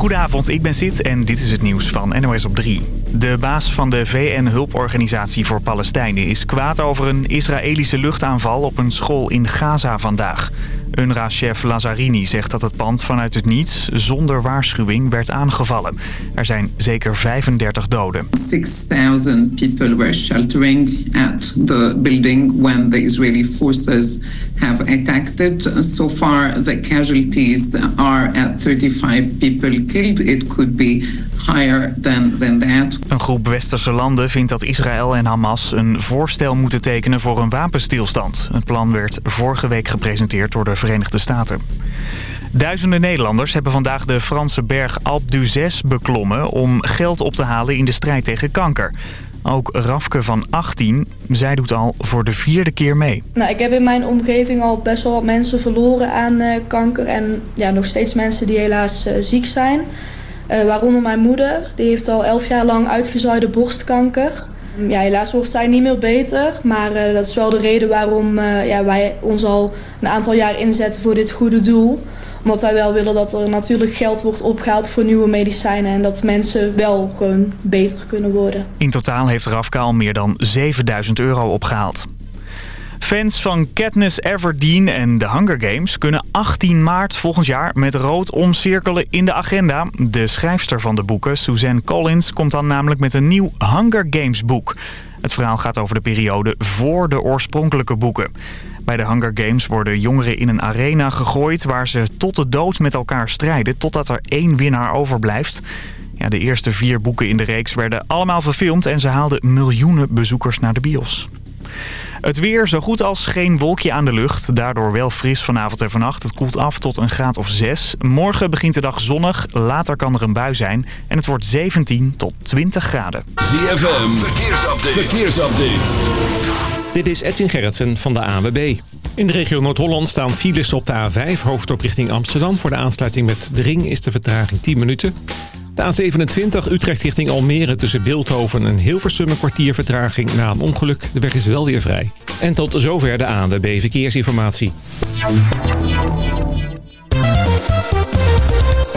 Goedenavond, ik ben Sid en dit is het nieuws van NOS op 3. De baas van de VN-hulporganisatie voor Palestijnen is kwaad over een Israëlische luchtaanval op een school in Gaza vandaag. UNRWA-chef Lazzarini zegt dat het pand vanuit het niets zonder waarschuwing werd aangevallen. Er zijn zeker 35 doden. 6,000 people were sheltering at the building when the Israeli forces have attacked. So far the casualties are at 35 people killed. It could be higher than, than that. Een groep westerse landen vindt dat Israël en Hamas een voorstel moeten tekenen voor een wapenstilstand. Het plan werd vorige week gepresenteerd door de Verenigde Staten. Duizenden Nederlanders hebben vandaag de Franse berg Alpe d'Huez beklommen... om geld op te halen in de strijd tegen kanker. Ook Rafke van 18, zij doet al voor de vierde keer mee. Nou, ik heb in mijn omgeving al best wel wat mensen verloren aan uh, kanker. En ja, nog steeds mensen die helaas uh, ziek zijn. Uh, waaronder mijn moeder. Die heeft al elf jaar lang uitgezaaide borstkanker. Ja, helaas wordt zij niet meer beter. Maar dat is wel de reden waarom ja, wij ons al een aantal jaar inzetten voor dit goede doel omdat wij wel willen dat er natuurlijk geld wordt opgehaald voor nieuwe medicijnen. En dat mensen wel gewoon beter kunnen worden. In totaal heeft Rafka al meer dan 7000 euro opgehaald. Fans van Katniss Everdeen en The Hunger Games kunnen 18 maart volgend jaar met rood omcirkelen in de agenda. De schrijfster van de boeken, Suzanne Collins, komt dan namelijk met een nieuw Hunger Games boek. Het verhaal gaat over de periode voor de oorspronkelijke boeken. Bij de Hunger Games worden jongeren in een arena gegooid... waar ze tot de dood met elkaar strijden totdat er één winnaar overblijft. Ja, de eerste vier boeken in de reeks werden allemaal verfilmd... en ze haalden miljoenen bezoekers naar de bios. Het weer zo goed als geen wolkje aan de lucht. Daardoor wel fris vanavond en vannacht. Het koelt af tot een graad of 6. Morgen begint de dag zonnig. Later kan er een bui zijn. En het wordt 17 tot 20 graden. ZFM, verkeersupdate. verkeersupdate. Dit is Edwin Gerritsen van de AWB. In de regio Noord-Holland staan files op de A5, hoofdop richting Amsterdam. Voor de aansluiting met de ring is de vertraging 10 minuten. De A27 Utrecht richting Almere tussen Beeldhoven en Hilversum een kwartier vertraging na een ongeluk. De weg is wel weer vrij. En tot zover de ANWB Verkeersinformatie.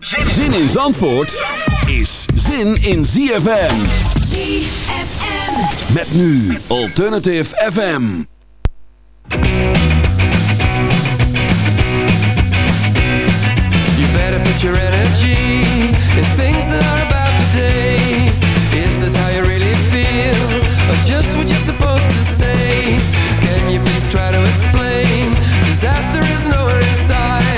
Zin in Zandvoort is zin in ZFM. ZFM. Met nu Alternative FM. You better put your energy in things that are about today. Is this how you really feel? Or just what you're supposed to say? Can you please try to explain? Disaster is nowhere inside.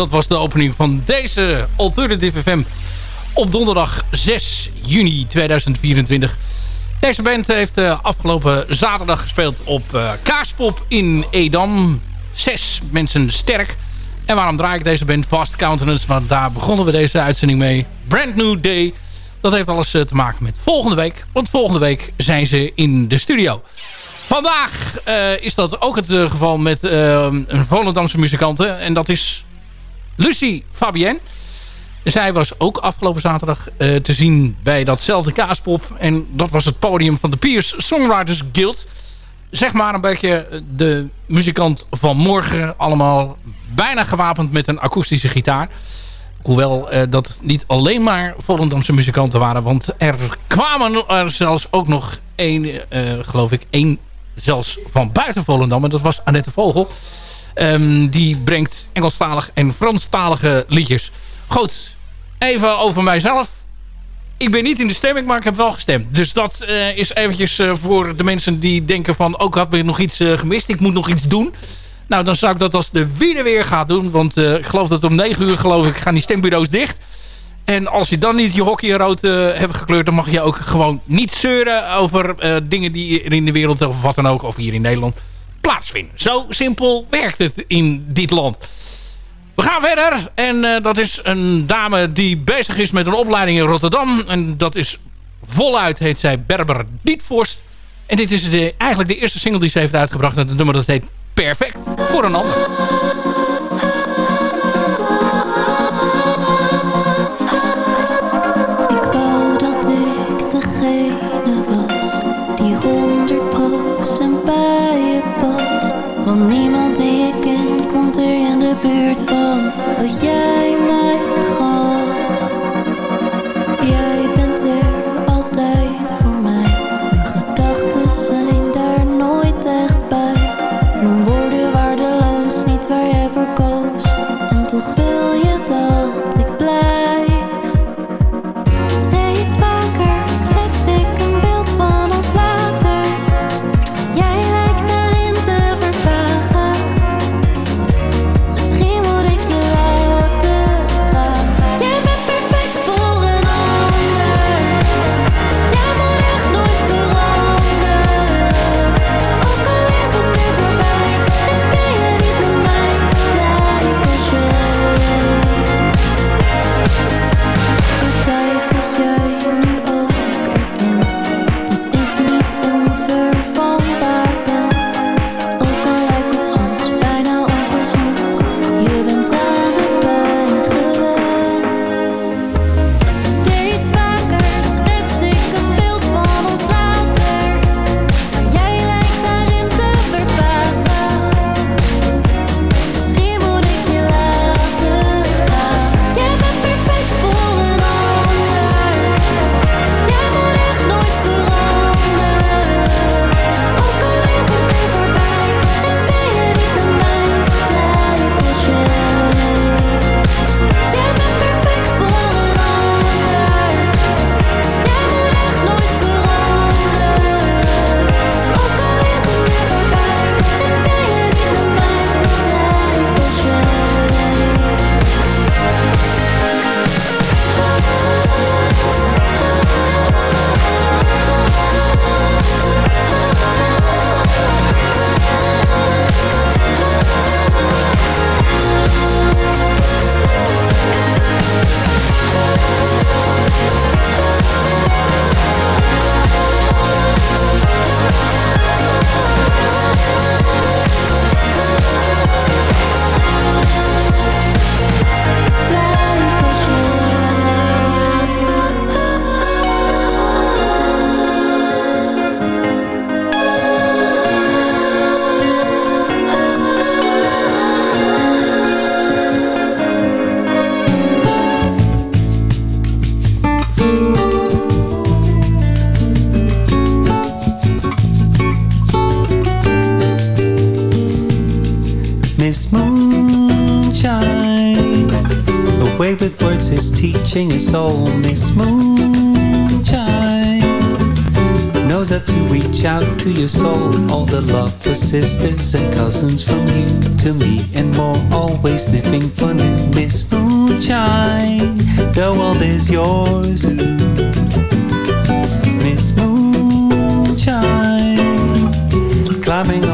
Dat was de opening van deze Alternative FM op donderdag 6 juni 2024. Deze band heeft uh, afgelopen zaterdag gespeeld op uh, Kaaspop in Edam. Zes mensen sterk. En waarom draai ik deze band Fast Countenance? Want daar begonnen we deze uitzending mee. Brand New Day. Dat heeft alles uh, te maken met volgende week. Want volgende week zijn ze in de studio. Vandaag is dat ook het geval met een Volendamse muzikante. En dat is Lucie Fabienne. Zij was ook afgelopen zaterdag uh, te zien bij datzelfde kaaspop. En dat was het podium van de Piers Songwriters Guild. Zeg maar een beetje de muzikant van morgen. Allemaal bijna gewapend met een akoestische gitaar. Hoewel uh, dat niet alleen maar Volendamse muzikanten waren. Want er kwamen er zelfs ook nog één, geloof ik, één zelfs van buiten Volendam. En dat was Annette Vogel. Um, die brengt Engelstalig en Franstalige liedjes. Goed, even over mijzelf. Ik ben niet in de stemming, maar ik heb wel gestemd. Dus dat uh, is eventjes uh, voor de mensen die denken van... ook had ik nog iets uh, gemist, ik moet nog iets doen. Nou, dan zou ik dat als de winnen weer gaat doen. Want ik geloof dat om 9 uur geloof ik, gaan die stembureaus dicht. En als je dan niet je hockey rood hebt gekleurd... dan mag je ook gewoon niet zeuren over dingen die er in de wereld... of wat dan ook, of hier in Nederland Zo simpel werkt het in dit land. We gaan verder. En uh, dat is een dame die bezig is met een opleiding in Rotterdam. En dat is voluit, heet zij Berber Dietvorst. En dit is de, eigenlijk de eerste single die ze heeft uitgebracht. En het nummer dat heet Perfect voor een ander.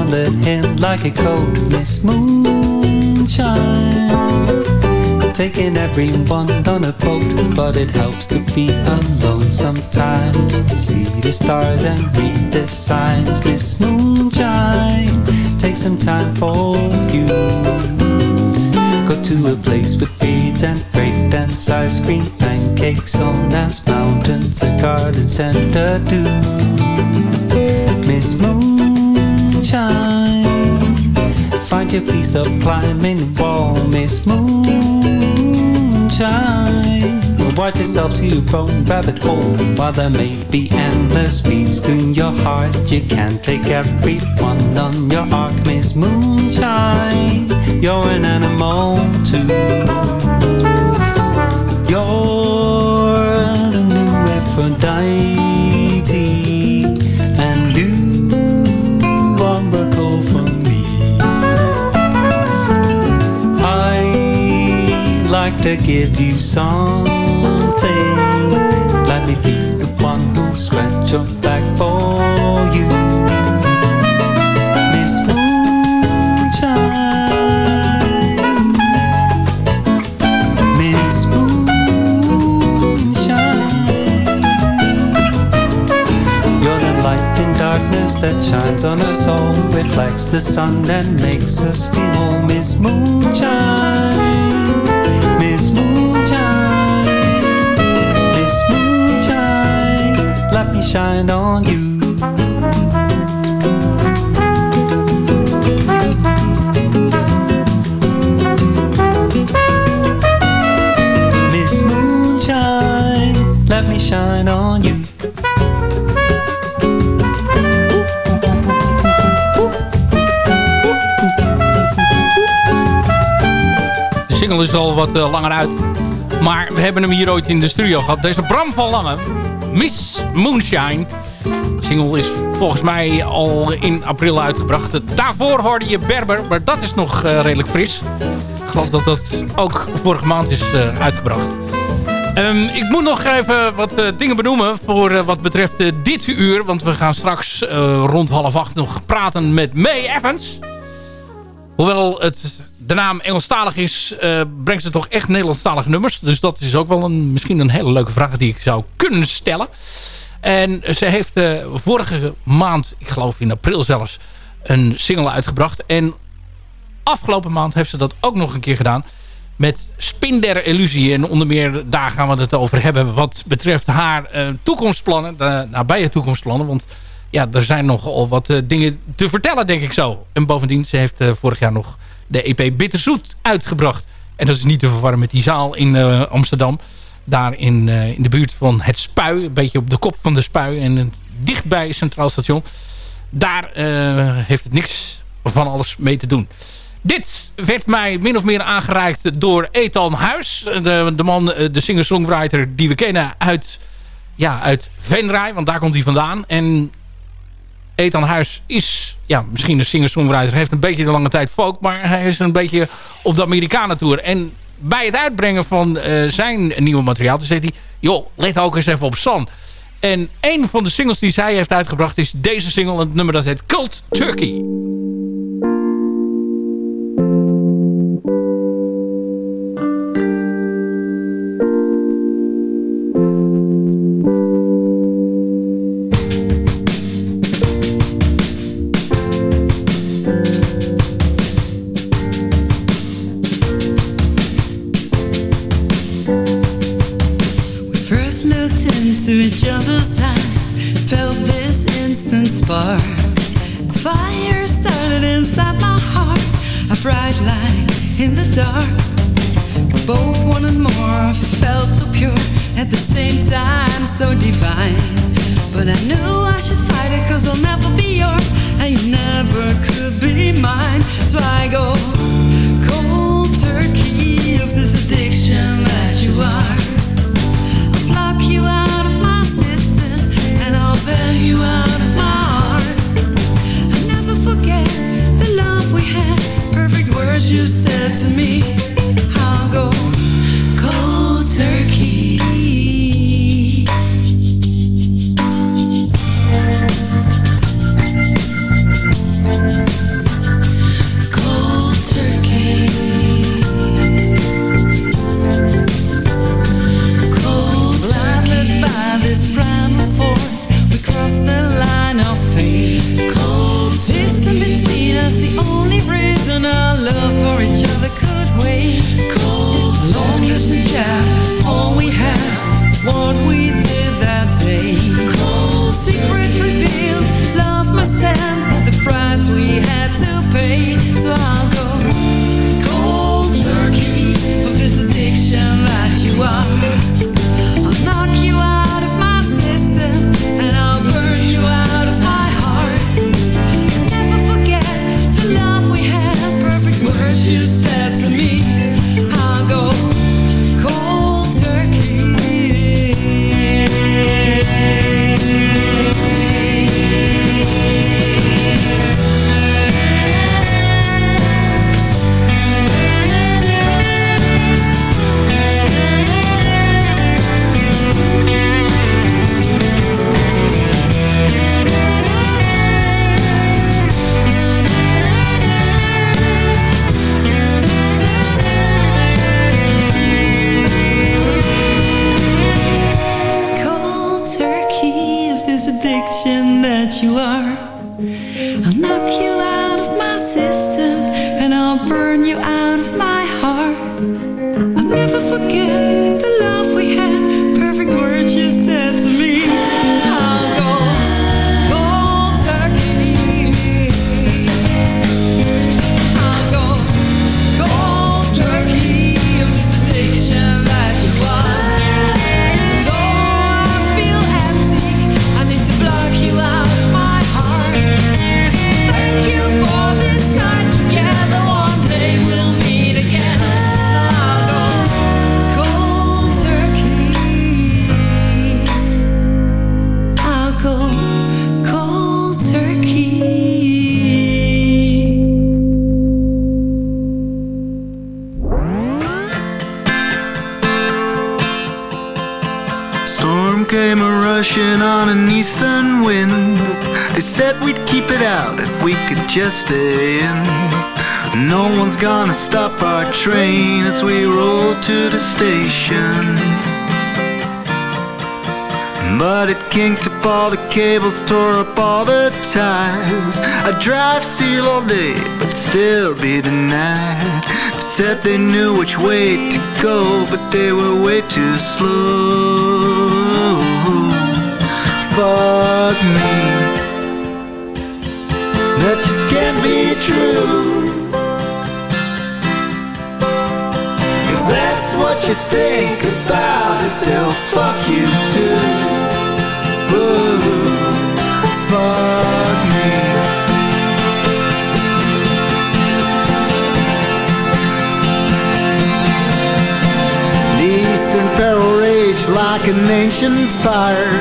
The hill like a coat, Miss Moonshine. Taking everyone on a boat, but it helps to be alone sometimes. See the stars and read the signs, Miss Moonshine. Take some time for you. Go to a place with beads and break dance, ice cream, pancakes on ice, mountains, a garden center too. Miss Moonshine. Find your peace, stop climbing the wall, Miss Moonshine. Watch yourself to your own rabbit hole. While there may be endless beats to your heart, you can't take everyone on your arc, Miss Moonshine. You're an animal too. You're the new Aphrodite, to give you something. Let me be the one who scratch your back for you. Miss Moonshine. Miss Moonshine. You're the light in darkness that shines on us all, reflects the sun and makes us feel Miss Moonshine. Let me shine on you. Miss Moonshine, let me shine on you. Single is al wat eh, langer uit. Maar we hebben hem hier ooit in de studio gehad. Deze Bram van Lange, Miss Moonshine. De single is volgens mij al in april uitgebracht. Daarvoor hoorde je Berber, maar dat is nog eh, redelijk fris. Ik geloof dat dat ook vorige maand is eh, uitgebracht. Ehm, ik moet nog even wat eh, dingen benoemen voor wat betreft dit uur. Want we gaan straks rond half acht nog praten met May Evans. Hoewel het de naam Engelstalig is, eh, brengt ze toch echt Nederlandstalige nummers. Dus dat is ook wel een, misschien een hele leuke vraag die ik zou kunnen stellen. En ze heeft eh, vorige maand, ik geloof in april zelfs, een single uitgebracht. En afgelopen maand heeft ze dat ook nog een keer gedaan met Spin der Illusie. En onder meer daar gaan we het over hebben wat betreft haar eh, toekomstplannen. De nabije toekomstplannen. Want ja, er zijn nogal wat dingen te vertellen, denk ik zo. En bovendien, ze heeft eh, vorig jaar nog de EP Bitterzoet uitgebracht. En dat is niet te verwarren met die zaal in eh, Amsterdam. Daar in, eh, in de buurt van het Spui. Een beetje op de kop van de Spui. En eh, dicht bij Centraal Station. Daar heeft het niks van alles mee te doen. Dit werd mij min of meer aangereikt door Ethan Huis. De, de man, de singer-songwriter die we kennen uit, ja, uit Venray. Want daar komt hij vandaan. En Ethan Huis is ja, misschien een singer-songwriter. Heeft een beetje de lange tijd folk. Maar hij is een beetje op de Amerikanen-tour. En bij het uitbrengen van eh, zijn nieuwe materiaal... zei hij... joh, let ook eens even op San. En een van de singles die zij heeft uitgebracht... is deze single. Het nummer dat heet Cult Turkey. Just stay in. No one's gonna stop our train as we roll to the station. But it kinked up all the cables, tore up all the ties. I drive steel all day, but still be denied. Said they knew which way to go, but they were way too slow. Fuck me. That just can't be true. If that's what you think about it, they'll fuck you too. Ooh, fuck me. The Eastern Peril raged like an ancient fire.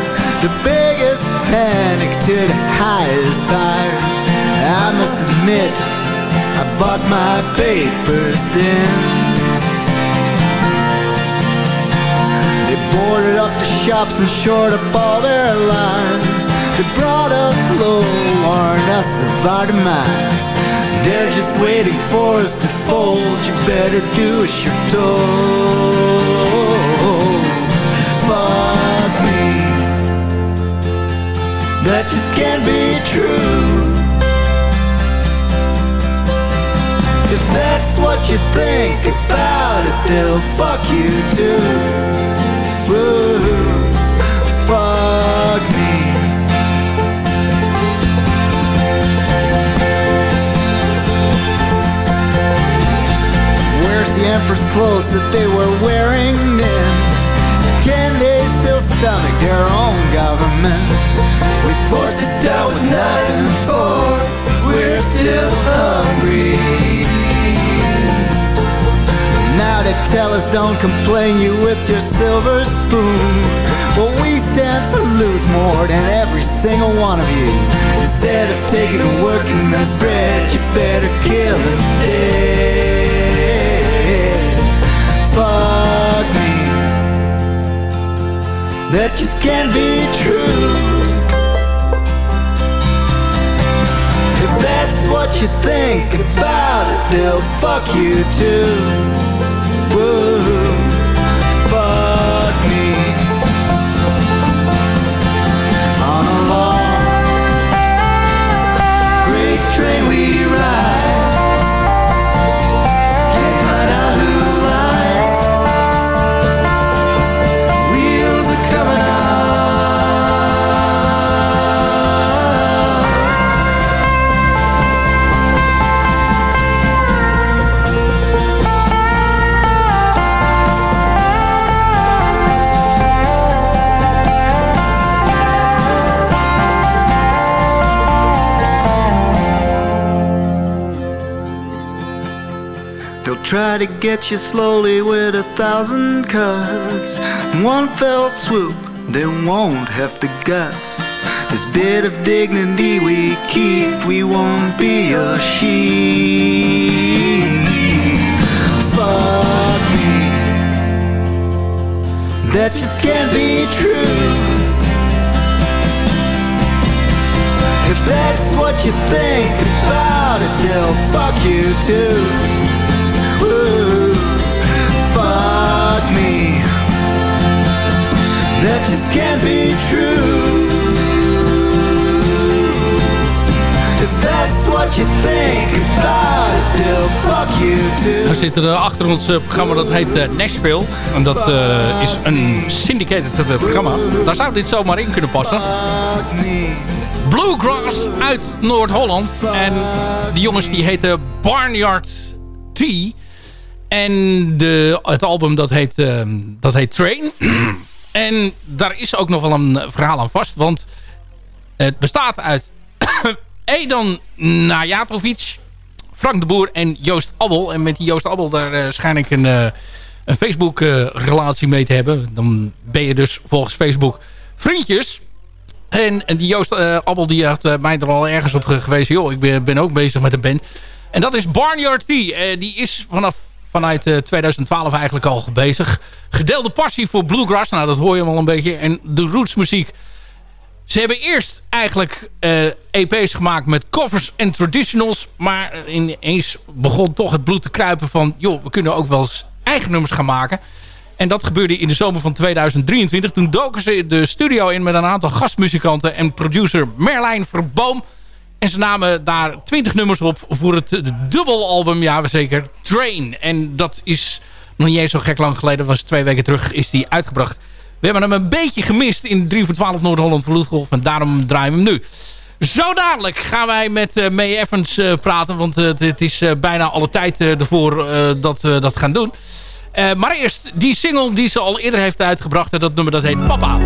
The biggest panic to the highest buyer. I must admit, I bought my papers then. They boarded up the shops and shored up all their lines. They brought us low, warned us of our demise. They're just waiting for us to fold. You better do as you're told. Fuck me. That just can't be true. If that's what you think about it, they'll fuck you too. Woo, fuck me. Where's the emperor's clothes that they were wearing then? Can they still stomach their own government? Tell us don't complain you with your silver spoon. Well we stand to lose more than every single one of you. Instead of taking a working man's bread You better kill him dead. Fuck me. That just can't be true. If that's what you think about it, they'll fuck you too. Try to get you slowly with a thousand cuts. One fell swoop, they won't have the guts. This bit of dignity we keep, we won't be a sheep. Fuck me. That just can't be true. If that's what you think about it, they'll fuck you too. We zitten er achter ons eh, programma dat heet eh, Nashville. En dat eh, is een syndicated eh, programma. Daar zou dit zomaar in kunnen passen. Bluegrass uit Noord-Holland. En die jongens die heten Barnyard T. En de, het album dat heet, eh, dat heet Train. en daar is ook nog wel een verhaal aan vast. Want het bestaat uit Edan Najatovic, Frank de Boer en Joost Abbel. En met die Joost Abbel daar eh, schijn ik een, eh, een Facebook-relatie mee te hebben. Dan ben je dus volgens Facebook vriendjes. En, en die Joost eh, Abbel die had mij er al ergens op ge- gewezen. Joh, ik ben, ben ook bezig met een band. En dat is Barnyard T. Die is vanaf vanuit eh, 2012 eigenlijk al bezig. Gedeelde passie voor bluegrass. Nou, dat hoor je wel een beetje. En de rootsmuziek. Ze hebben eerst eigenlijk eh, EP's gemaakt met covers en traditionals. Maar ineens begon toch het bloed te kruipen van... joh, we kunnen ook wel eens eigen nummers gaan maken. En dat gebeurde in de zomer van 2023. Toen doken ze de studio in met een aantal gastmuzikanten... en producer Merlijn Verboom. En ze namen daar 20 nummers op voor het dubbelalbum, ja zeker, Train. En dat is nog niet eens zo gek lang geleden. was twee weken terug is die uitgebracht. We hebben hem een beetje gemist in 3 voor 12 Noord-Holland Vloedgolf. En daarom draaien we hem nu. Zo dadelijk gaan wij met uh, May Evans uh, praten. Want uh, het is bijna alle tijd ervoor dat we dat gaan doen. maar eerst die single die ze al eerder heeft uitgebracht. En dat nummer dat heet Papa.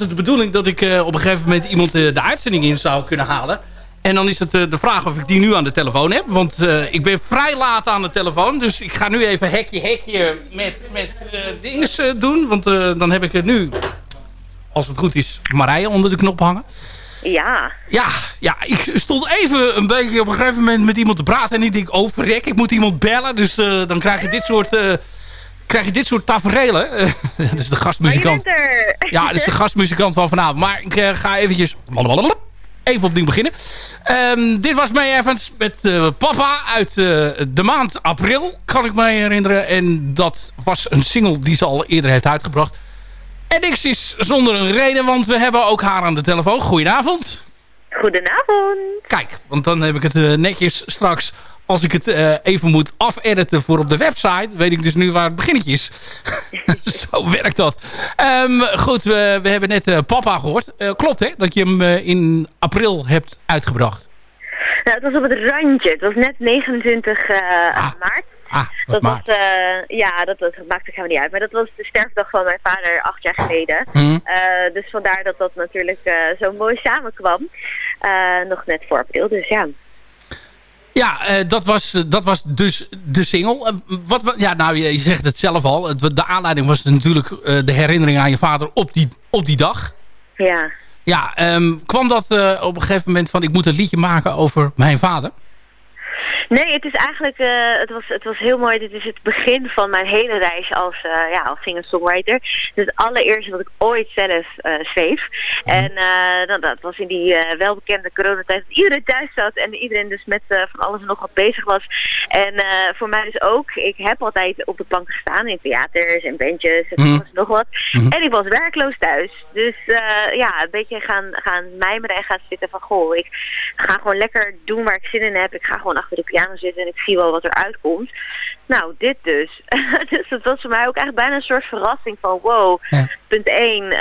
Het de bedoeling dat ik eh, op een gegeven moment iemand eh, de uitzending in zou kunnen halen. En dan is het eh, de vraag of ik die nu aan de telefoon heb. Want ik ben vrij laat aan de telefoon. Dus ik ga nu even hekje hekje met, met dinges eh, doen. Want dan heb ik er nu, als het goed is, Marije onder de knop hangen. Ja. Ja, ja, ik stond even een beetje op een gegeven moment met iemand te praten. En ik denk, oh verrek, ik moet iemand bellen. Dus dan krijg je dit soort, krijg je dit soort tafereelen. Dat is de gastmuzikant. Ja, dat is de gastmuzikant van vanavond. Maar ik eh, ga eventjes... Even opnieuw beginnen. Ehm, dit was May Evans met eh, Papa uit eh, de maand april, kan ik mij herinneren. En dat was een single die ze al eerder heeft uitgebracht. En niks is zonder een reden, want we hebben ook haar aan de telefoon. Goedenavond. Goedenavond. Kijk, want dan heb ik het netjes straks... Als ik het eh, even moet afediten voor op de website... weet ik dus nu waar het beginnetje is. Zo werkt dat. Ehm, goed, we, we hebben net eh, Papa gehoord. Eh, klopt hè, dat je hem in april hebt uitgebracht? Nou, het was op het randje. Het was net 29 eh, maart. Ah, Dat was, ja, dat, dat maakt er helemaal niet uit. Maar dat was de sterfdag van mijn vader acht jaar geleden. Mhm. Dus vandaar dat dat natuurlijk zo mooi samenkwam. Nog net voor april, dus ja. Ja, eh, dat, was, eh, dat was dus de single. Eh, wat, we- ja, nou, je, je zegt het zelf al. Het, de aanleiding was natuurlijk de herinnering aan je vader op die, op die dag. Ja. Ja, ehm, kwam dat op een gegeven moment van... ik moet een liedje maken over mijn vader? Nee, het is eigenlijk, eh, het, was, het was heel mooi. Dit is het begin van mijn hele reis als, eh ja, als singer-songwriter. Dus het allereerste wat ik ooit zelf eh, schreef. En eh, nou, dat was in die welbekende coronatijd dat iedereen thuis zat en iedereen dus met van alles en nog wat bezig was. En voor mij dus ook. Ik heb altijd op de plank gestaan in theaters en bandjes en Mhm. alles en nog wat. Mhm. En ik was werkloos thuis. Dus ja, een beetje gaan, gaan mijmeren en gaan zitten van goh, ik ga gewoon lekker doen waar ik zin in heb. Ik ga gewoon achter de piano zitten en ik zie wel wat er uitkomt. Nou, dit dus. dus dat was voor mij ook echt bijna een soort verrassing van wow, punt 1,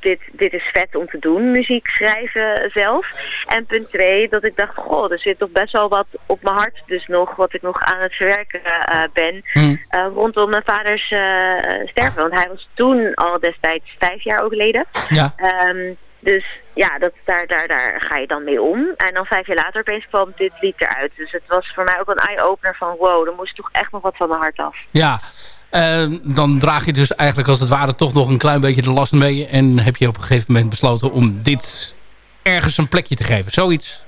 dit, dit is vet om te doen, muziek schrijven zelf. En punt 2, dat ik dacht, goh, er zit toch best wel wat op mijn hart dus nog, wat ik nog aan het verwerken eh, ben. eh, rondom mijn vaders eh sterven. Want hij was toen al destijds vijf jaar overleden. Ja. Ehm, dus ja, dat, daar, daar, daar ga je dan mee om. En dan vijf jaar later opeens kwam dit lied eruit. Dus het was voor mij ook een eye-opener van wow, er moest toch echt nog wat van mijn hart af. Ja, eh, dan draag je dus eigenlijk als het ware toch nog een klein beetje de last mee. En heb je op een gegeven moment besloten om dit ergens een plekje te geven. Zoiets.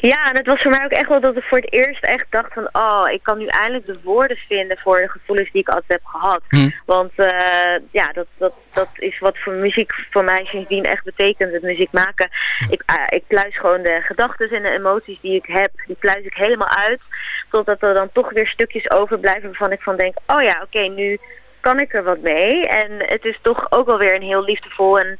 Ja, en het was voor mij ook echt wel dat ik voor het eerst echt dacht van... oh, ik kan nu eindelijk de woorden vinden voor de gevoelens die ik altijd heb gehad. Hm. Want eh, ja, dat, dat, dat is wat voor muziek voor mij sindsdien echt betekent. Het muziek maken. Ik, eh, ik pluis gewoon de gedachten en de emoties die ik heb, die pluis ik helemaal uit. Totdat er dan toch weer stukjes overblijven waarvan ik van denk... oh ja, oké, nu kan ik er wat mee. En het is toch ook wel weer een heel liefdevol en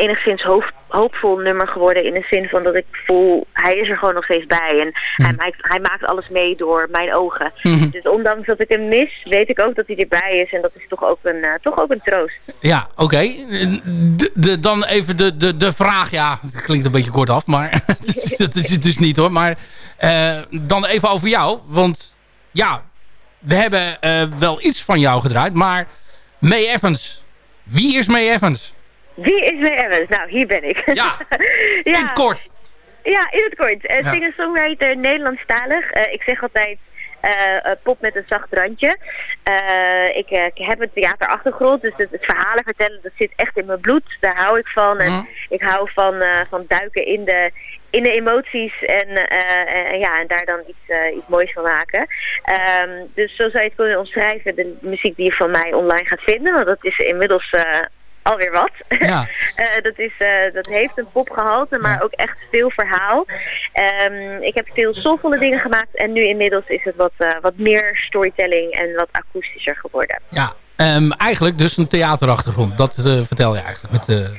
enigszins hoofd, hoopvol nummer geworden in de zin van dat ik voel, hij is er gewoon nog steeds bij. En hij, maakt, hij maakt alles mee door mijn ogen. Mhm. Dus ondanks dat ik hem mis, weet ik ook dat hij erbij is. En dat is toch ook een, eh, toch ook een troost. Ja, oké. Dan even de, de, de vraag. Ja, het klinkt een beetje kort af, maar dat is het dus niet hoor. Maar eh, dan even over jou. Want ja, we hebben eh, wel iets van jou gedraaid. Maar May Evans. Wie is May Evans? Wie is May Evans? Nou, hier ben ik. Ja, ja. in het kort. Ja, in het kort. Uh. Singer-songwriter, Nederlandstalig. Eh, ik zeg altijd eh, pop met een zacht randje. Ik, ik heb een theaterachtergrond, dus het, het verhalen vertellen, dat zit echt in mijn bloed. Daar hou ik van. En Mhm. ik hou van, van duiken in de, in de emoties en, en ja, en daar dan iets, iets moois van maken. Ehm, dus zo zou je het kunnen omschrijven, de muziek die je van mij online gaat vinden. Want dat is inmiddels... alweer wat. Ja. Eh, dat, is, eh, dat heeft een popgehalte, maar ook echt veel verhaal. Ehm, ik heb veel soulvolle dingen gemaakt en nu inmiddels is het wat, eh, wat meer storytelling en wat akoestischer geworden. Ja, ehm, eigenlijk dus een theaterachtergrond. Dat vertel je eigenlijk. Met,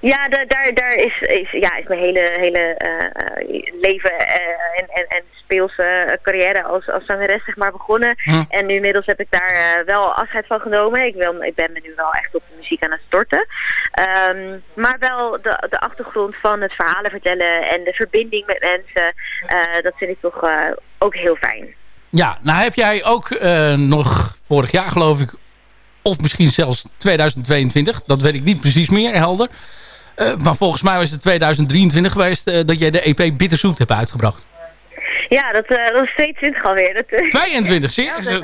Ja, da- daar, daar is, is, ja, is mijn hele, hele eh, leven eh, en, en, en speelse eh, carrière als, als zangeres zeg maar begonnen. Hm. En nu inmiddels heb ik daar wel afscheid van genomen. Ik, wil, ik ben me nu wel echt op de muziek aan het storten. Ehm, maar wel de, de achtergrond van het verhalen vertellen en de verbinding met mensen, dat vind ik toch ook heel fijn. ja, nou heb jij ook nog vorig jaar geloof ik... of misschien zelfs 2022. Dat weet ik niet precies meer, helder. Eh, maar volgens mij was het 2023 geweest... eh, dat jij de EP Bitterzoet hebt uitgebracht. Ja, dat, eh, dat is 22 alweer. Dat, eh, 22, zie je?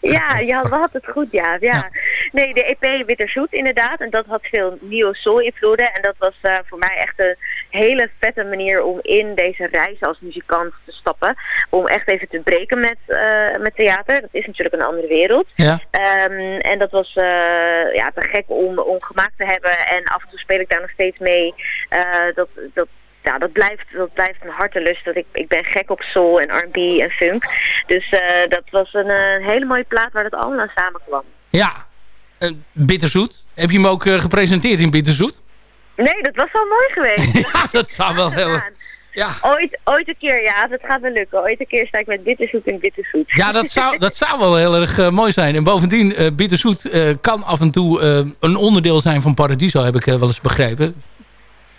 Ja, ja. We hadden het goed, ja. ja. Nee, de EP Bitterzoet inderdaad. En dat had veel nieuwe soul-invloeden. En dat was eh, voor mij echt een hele vette manier om in deze reis als muzikant te stappen. Om echt even te breken met, eh, met theater. Dat is natuurlijk een andere wereld. Ja. Ehm, en dat was eh, ja, te gek om, om gemaakt te hebben. En af en toe speel ik daar nog steeds mee. Eh, dat, dat, ja, dat, blijft, dat blijft een hartelust. Dat ik, ik ben gek op soul en R&B en funk. Dus eh, dat was een, eh, hele mooie plaat waar dat allemaal aan samenkwam. Ja, Eh, Bitterzoet. Heb je hem ook eh, gepresenteerd in Bitterzoet? Nee, dat was wel mooi geweest. ja, dat zou wel heel... Ja. Ooit, ooit een keer, ja, dat gaat wel lukken. Ooit een keer sta ik met bitterzoet en bitterzoet. Ja, dat zou, dat zou wel heel erg mooi zijn. En bovendien, eh Bitterzoet kan af en toe een onderdeel zijn van Paradiso, heb ik wel eens begrepen.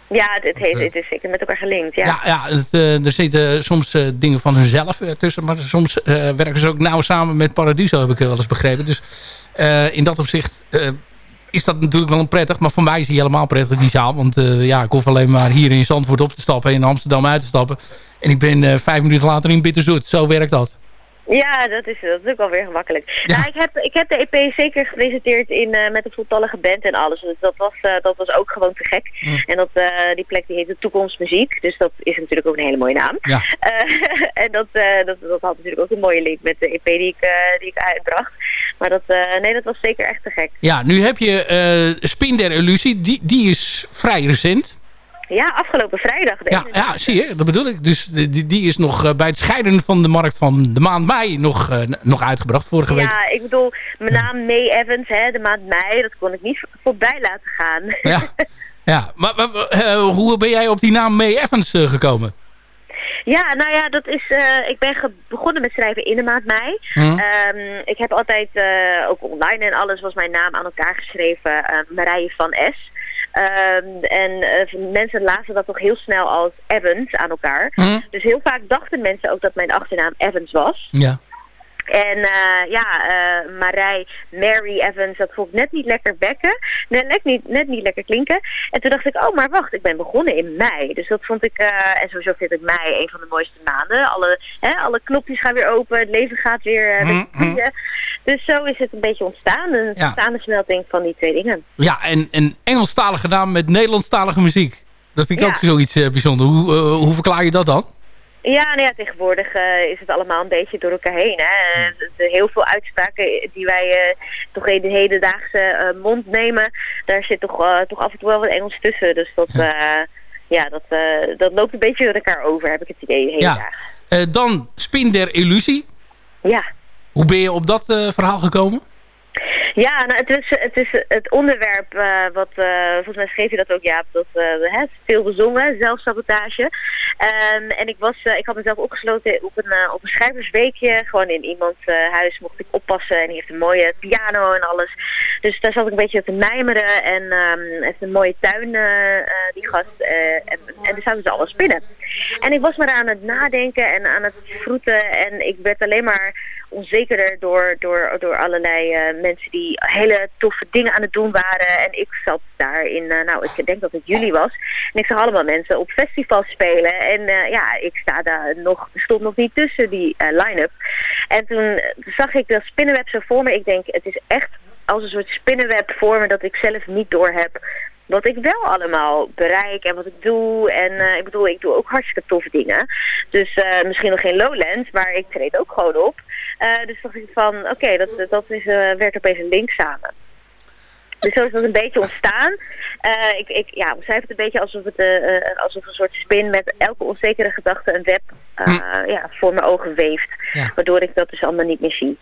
Ja, het, heeft, het is zeker met elkaar gelinkt, ja. Ja, ja het, eh, er zitten soms eh, dingen van hunzelf eh, tussen. Maar soms eh, werken ze ook nauw samen met Paradiso, heb ik eh, wel eens begrepen. Dus eh, in dat opzicht eh, is dat natuurlijk wel een prettig. Maar voor mij is hij helemaal prettig, die zaal. Want eh, ja, ik hoef alleen maar hier in Zandvoort op te stappen en in Amsterdam uit te stappen. En ik ben eh, vijf minuten later in Bitterzoet. Zo werkt dat. Ja, dat is, dat is ook wel weer gemakkelijk. Nou, ik, heb, ik heb de EP zeker gepresenteerd in, eh, met een voltallige band en alles. Dus dat was, eh, dat was ook gewoon te gek. En dat, eh, die plek die heet de Toekomstmuziek. Dus dat is natuurlijk ook een hele mooie naam. Ja. En dat, eh, dat, dat had natuurlijk ook een mooie link met de EP die ik, die ik uitbracht. Maar dat, eh, nee, dat was zeker echt te gek. Ja, nu heb je Spin der Illusie. Die, die is vrij recent. Ja, afgelopen vrijdag. Ja, ja, zie je, dat bedoel ik. Dus die, die- is nog eh, bij het scheiden van de markt van de maand mei nog, eh, nog uitgebracht. Vorige week. Ja, ik bedoel, mijn naam May Evans, hè, de maand mei, dat kon ik niet voorbij laten gaan. Ja, ja. maar, maar, eh, hoe ben jij op die naam May Evans gekomen? Ja, nou ja, dat is. ik ben begonnen met schrijven in de maand mei. Mhm. Ehm, ik heb altijd, ook online en alles, was mijn naam aan elkaar geschreven. eh, Marije van S. Ehm, en eh, mensen lazen dat toch heel snel als Evans aan elkaar. Mhm. Dus heel vaak dachten mensen ook dat mijn achternaam Evans was. Ja. En eh, ja, eh Marij, Mary Evans, dat vond ik net niet lekker bekken. Net, net, niet, net niet lekker klinken. En toen dacht ik, oh maar wacht, ik ben begonnen in mei. Dus dat vond ik, eh, en sowieso vind ik mei een van de mooiste maanden. Alle, hè, alle knopjes gaan weer open, het leven gaat weer vliegen. Dus zo is het een beetje ontstaan. Een Ja. samensmelting van die twee dingen. Ja, en een Engelstalige naam met Nederlandstalige muziek. Dat vind ik Ja. ook zoiets bijzonder. Hoe, hoe verklaar je dat dan? Ja, nou ja, tegenwoordig eh, is het allemaal een beetje door elkaar heen. Hè. Eh, heel veel uitspraken die wij eh, toch in de hedendaagse mond nemen, daar zit toch, toch af en toe wel wat Engels tussen. Dus dat, ja. ja, dat, dat loopt een beetje door elkaar over, heb ik het idee, de hele Ja. Eh, dan Spin der Illusie. Ja. Hoe ben je op dat verhaal gekomen? Ja, nou, het, is, het is het onderwerp eh, wat, eh, volgens mij schreef je dat ook, Jaap, dat uh, veel bezongen, zelfsabotage. Um, en ik, was, ik had mezelf opgesloten op een, op een schrijversweekje, gewoon in iemands huis mocht ik oppassen en die heeft een mooie piano en alles. Dus daar zat ik een beetje te mijmeren en um, heeft een mooie tuin, die gast, en, en er zaten ze alles binnen. En ik was maar aan het nadenken en aan het vroeten en ik werd alleen maar onzekerder door, door, door allerlei uh, mensen die hele toffe dingen aan het doen waren. En ik zat daar in, uh, nou ik denk dat het juli was. En ik zag allemaal mensen op festivals spelen. En uh, ja, ik sta daar nog, stond nog niet tussen die line-up. En toen zag ik dat spinnenweb zo voor me. Ik denk, het is echt als een soort spinnenweb voor me dat ik zelf niet door heb wat ik wel allemaal bereik en wat ik doe. En ik bedoel, ik doe ook hartstikke toffe dingen. Dus misschien nog geen Lowlands, maar ik treed ook gewoon op. Uh, dus dacht ik van, oké, okay, dat, dat is, werkt opeens een link samen. Dus zo is dat een beetje ontstaan. Uh, ik, ik ja, beschrijf het een beetje alsof het uh, alsof een soort spin met elke onzekere gedachte een web uh, hm. ja, voor mijn ogen weeft. Ja. Waardoor ik dat dus allemaal niet meer zie.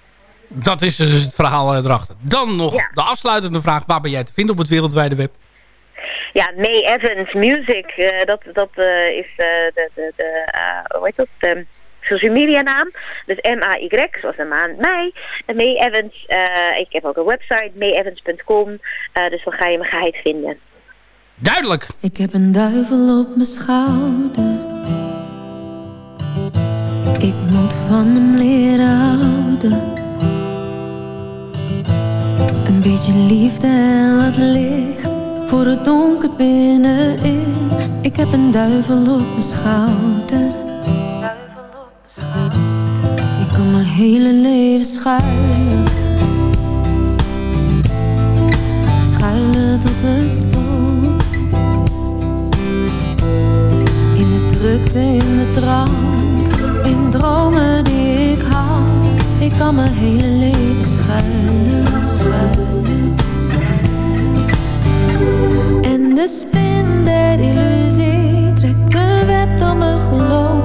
Dat is dus het verhaal erachter. Dan nog ja. de afsluitende vraag. Waar ben jij te vinden op het wereldwijde web? Ja, May Evans Music. dat dat is de, de, de hoe heet dat? De, social media naam. Dus M-A-Y, zoals de maand mei. En May Evans, uh, ik heb ook een website, mayevans.com. Uh, dus dan ga je mijn geheid vinden. Duidelijk. Ik heb een duivel op mijn schouder. Ik moet van hem leren houden. Een beetje liefde en wat licht voor het donker binnenin. Ik heb een duivel op mijn schouder. Hele leven schuilen. Schuilen tot het stopt. In de drukte, in de drank. In dromen die ik haal. Ik kan mijn hele leven schuilen, schuilen, schuilen. En de spin der illusie trekt een web door mijn geloof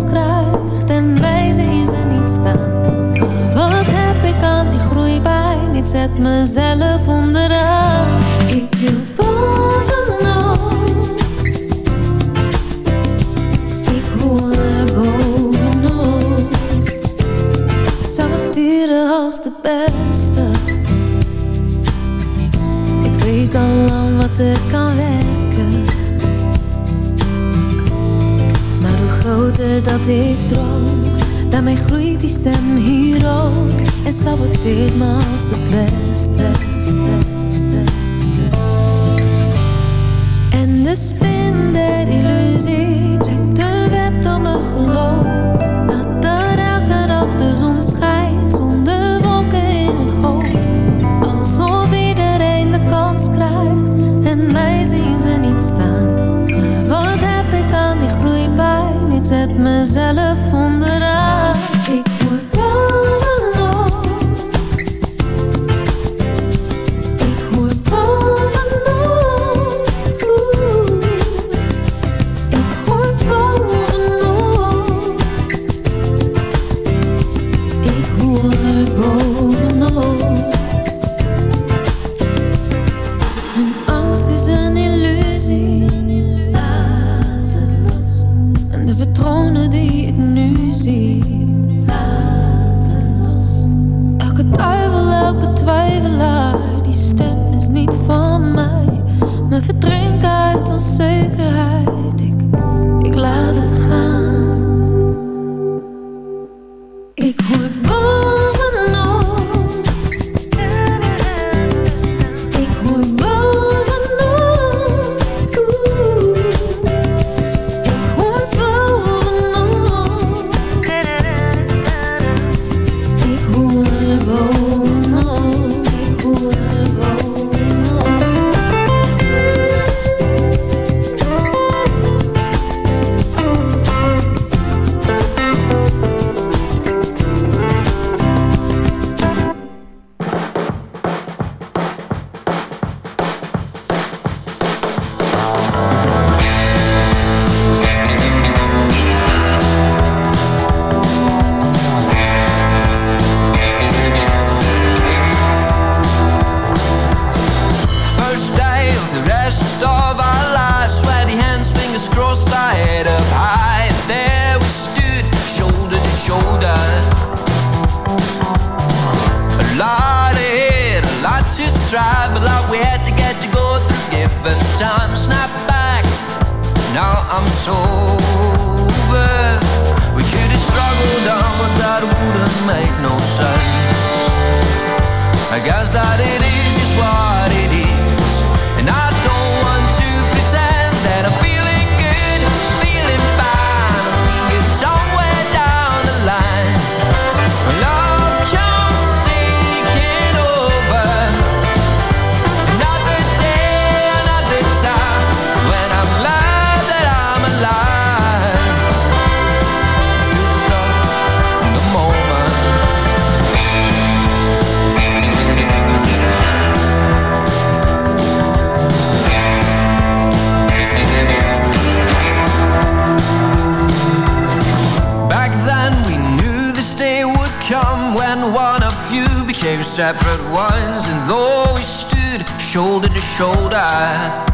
kans en wij zien ze niet staan. Wat heb ik aan die groeipijn? Ik zet mezelf onderaan. Ik wil bovenop. Ik hoor bovenop. Saboteren als de beste weet al lang wat er kan werken. Dat ik droom, daarmee groeit die stem hier ook. En saboteert me als de beste, beste, beste, beste. En de spin der illusie trekt een web door mijn geloof. Zet mezelf onderaan. Time snapped back. Now I'm sober. We could have struggled on, but that wouldn't make no sense. I guess that it is just what it is, separate ones, and though we stood shoulder to shoulder,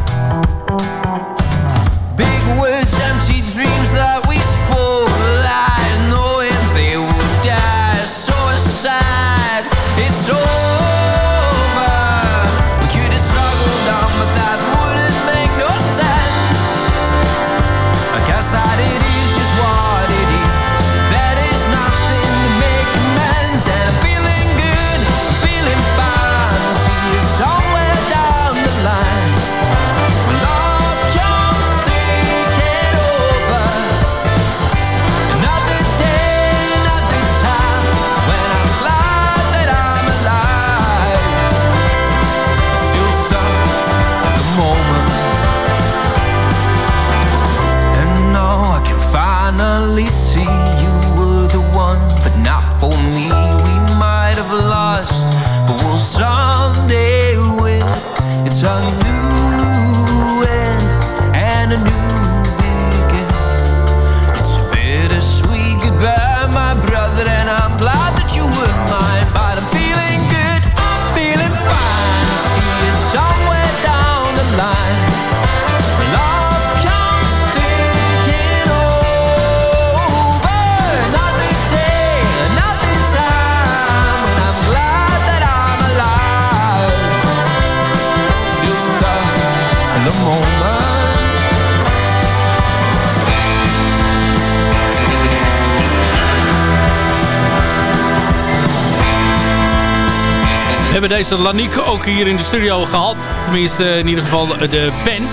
hebben deze Lanique ook hier in de studio gehad. Tenminste, in ieder geval de band.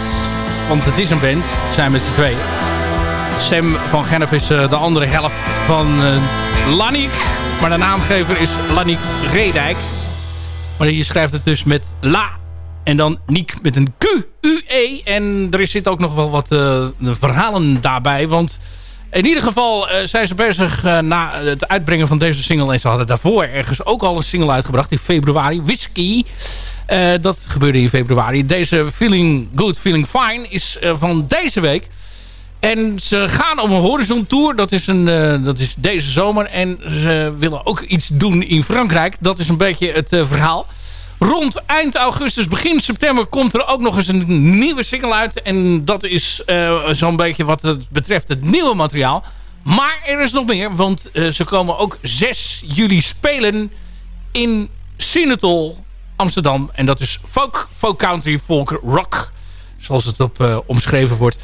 Want het is een band. Ze zijn met z'n tweeën. Sam van Gennep is eh, de andere helft van uh, Lanique. Maar de naamgever is Lanique Redijk. Maar je schrijft het dus met La. En dan Niek met een Q-U-E. En er zit ook nog wel wat uh, verhalen daarbij. Want in ieder geval uh, zijn ze bezig uh, na het uitbrengen van deze single. En ze hadden daarvoor ergens ook al een single uitgebracht in februari. Whisky. Uh, dat gebeurde in februari. Deze Feeling Good, Feeling Fine is van deze week. En ze gaan op een Horizon Tour. Dat is, een, dat is deze zomer. En ze willen ook iets doen in Frankrijk. Dat is een beetje het verhaal. Rond eind augustus, begin september komt er ook nog eens een nieuwe single uit. En dat is uh, zo'n beetje wat het betreft het nieuwe materiaal. Maar er is nog meer, want uh, ze komen ook 6 juli spelen in Sinatol, Amsterdam. En dat is folk, folk country, folk rock, zoals het op uh, omschreven wordt.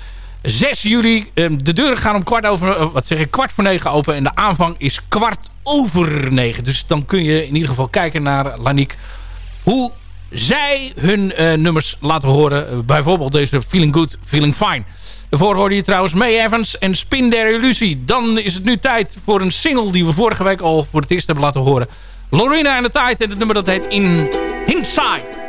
6 juli, de deuren gaan om kwart over, wat zeg ik, kwart voor negen open. En de aanvang is kwart over negen. Dus dan kun je in ieder geval kijken naar Lanique hoe zij hun uh, nummers laten horen. Uh, bijvoorbeeld deze Feeling Good, Feeling Fine. Daarvoor hoorde je trouwens May Evans en Spin Their Illusie. Dan is het nu tijd voor een single die we vorige week al voor het eerst hebben laten horen. Lorena en de Tijd en het nummer dat heet In Inside.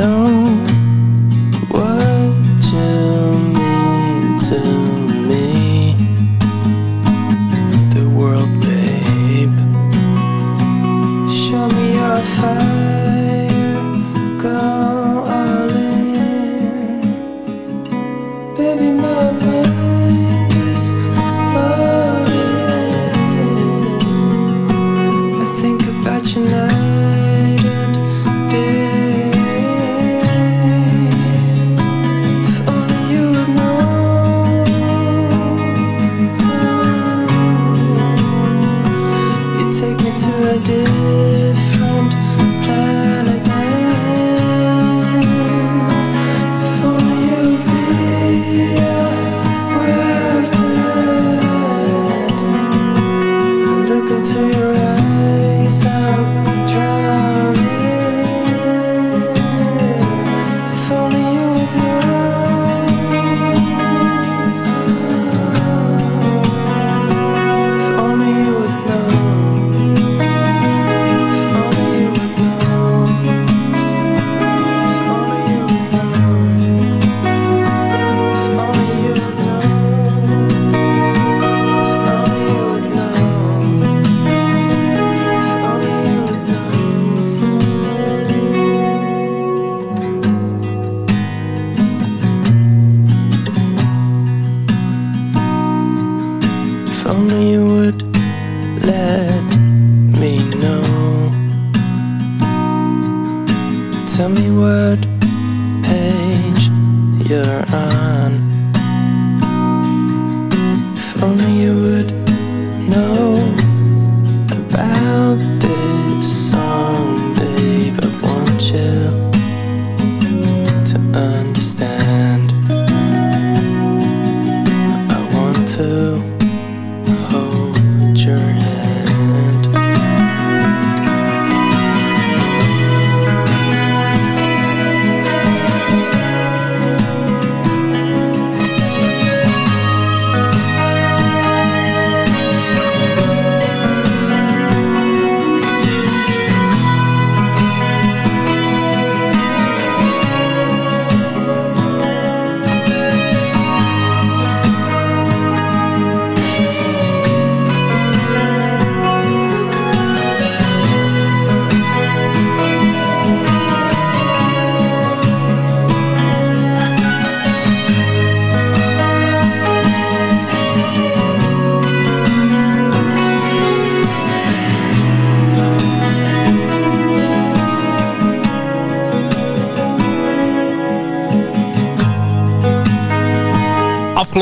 Know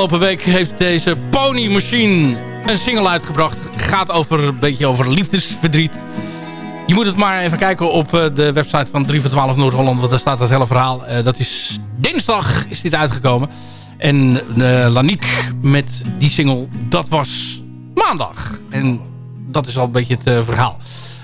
afgelopen week heeft deze Pony Machine een single uitgebracht. Gaat over een beetje over liefdesverdriet. Je moet het maar even kijken op eh, de website van 3 voor 12 Noord-Holland. Want daar staat het hele verhaal. Uh, dat is dinsdag is dit uitgekomen. En uh, Laniek met die single, dat was maandag. En dat is al een beetje het verhaal.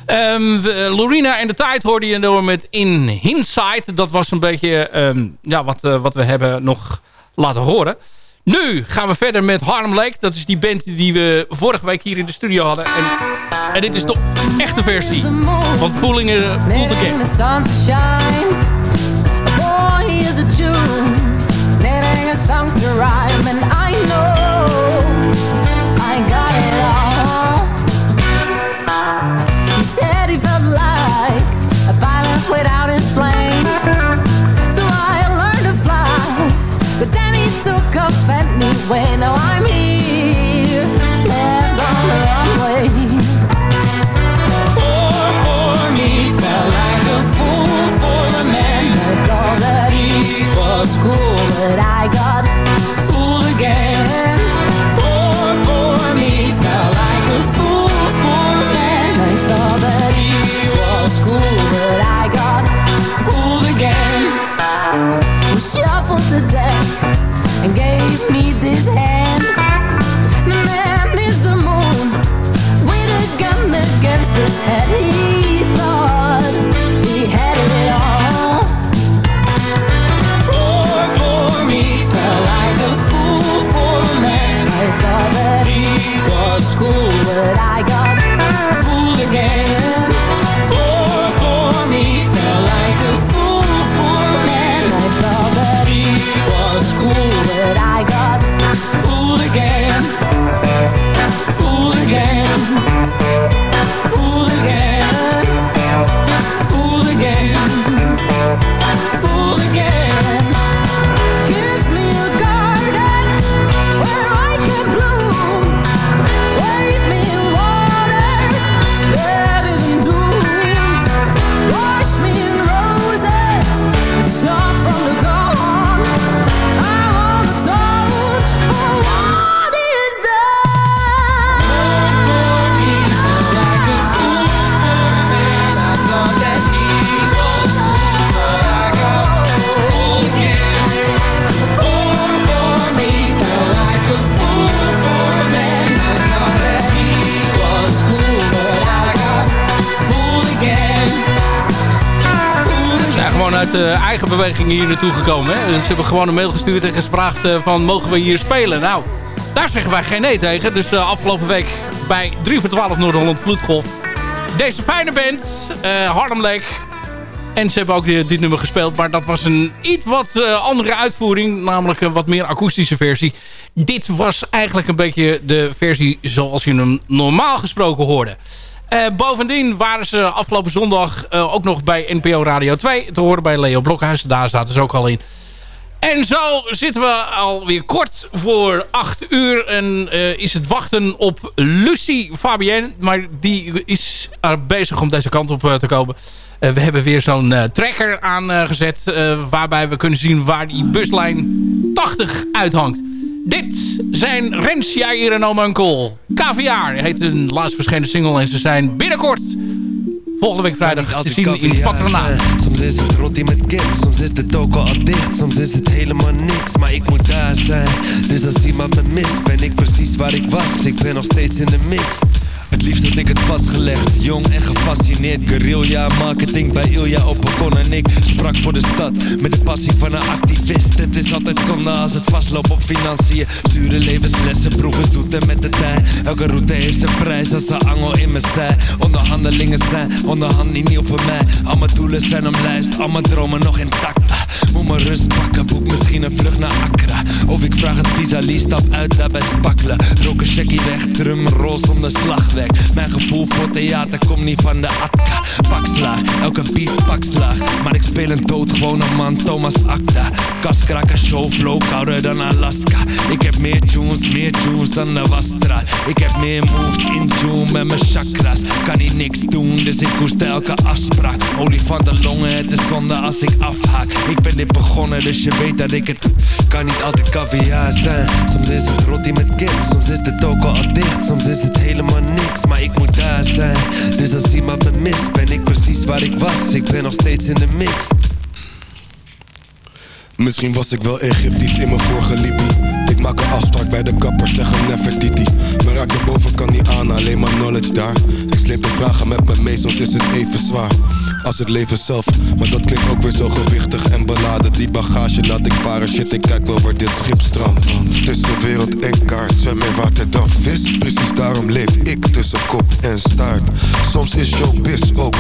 Um, Lorena en de tijd hoorde je door met In Hindsight. Dat was een beetje um, ja, wat, wat we hebben nog laten horen. Nu gaan we verder met Harlem Lake. Dat is die band die we vorige week hier in de studio hadden. En, en dit is de echte versie uh, Fooled Again. Zijn gewoon uit uh, eigen beweging hier naartoe gekomen. Hè? Ze hebben gewoon een mail gestuurd en gevraagd uh, van mogen we hier spelen? Nou, daar zeggen wij geen nee tegen. Dus uh, afgelopen week bij 3 voor 12 Noord-Holland Vloedgolf. Deze fijne band, Harlem Lake. En ze hebben ook dit, dit nummer gespeeld. Maar dat was een iets wat andere uitvoering. Namelijk een wat meer akoestische versie. Dit was eigenlijk een beetje de versie zoals je hem normaal gesproken hoorde. Uh, bovendien waren ze afgelopen zondag uh, ook nog bij NPO Radio 2 te horen bij Leo Blokhuis. Daar zaten ze ook al in. En zo zitten we alweer kort voor 8 uur en uh, is het wachten op Lucie Fabienne. Maar die is er bezig om deze kant op te komen. we hebben weer zo'n tracker aangezet waarbij we kunnen zien waar die buslijn 80 uithangt. Dit zijn Rens, Jair en Omankel. KVR heet hun laatst verschenen single en ze zijn binnenkort volgende week vrijdag te zien in het patronaat. Soms is het roti met kip, soms is de toko al dicht, soms is het helemaal niks, maar ik moet daar zijn. Dus als iemand me mist, ben ik precies waar ik was, ik ben nog steeds in de mix. Het liefst had ik het vastgelegd, jong en gefascineerd. Guerrilla marketing bij Ilja op balkon En ik sprak voor de stad. Met de passie van een activist. Het is altijd zonde als het vastloopt op financiën. Zure levenslessen, proeven zoeten met de tijd. Elke route heeft zijn prijs als een angel in mijn zij. Onderhandelingen zijn onderhand niet nieuw voor mij. Al mijn doelen zijn om lijst, al mijn dromen nog intact rust pakken, boek misschien een vlucht naar Accra. Of ik vraag het visa, stap uit daarbij spakkelen. Rook een checkie weg, drum, rol zonder slagwerk. Mijn gevoel voor theater komt niet van de atka. Pakslaag, elke beat pakslaag Maar ik speel een doodgewone man, Thomas Akda. Kaskraken, showflow, kouder dan Alaska. Ik heb meer tunes, meer tunes dan de wasstraat Ik heb meer moves in tune met mijn chakras. Kan niet niks doen, dus ik koester elke afspraak. Olifantenlongen, het is zonde als ik afhaak. Ik ben dit dus je weet dat ik het kan niet altijd caviar zijn. Soms is het roti met kip, soms is de toko al dicht, soms is het helemaal niks, maar ik moet daar zijn. Dus als iemand me mist, ben ik precies waar ik was. Ik ben nog steeds in de mix. Misschien was ik wel Egyptisch in mijn vorige libie Ik maak een afspraak bij de kapper, zeg hem never titi Maar raak de bovenkant niet aan, alleen maar knowledge daar sleep de vragen met me mee, soms is het even zwaar. Als het leven zelf, maar dat klinkt ook weer zo gewichtig en beladen. Die bagage laat ik varen, shit ik kijk wel waar dit schip strandt. Tussen wereld en kaart, zwem in water dan vis. Precies daarom leef ik tussen kop en staart. Soms is showbiz ook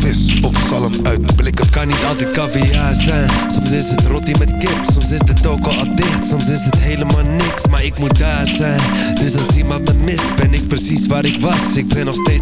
vis Of zalm uit blikken Kan niet altijd caviar zijn, soms is het roti met kip, soms is de toko al dicht, soms is het helemaal niks, maar ik moet daar zijn. Dus als iemand me mist, ben ik precies waar ik was. Ik ben nog steeds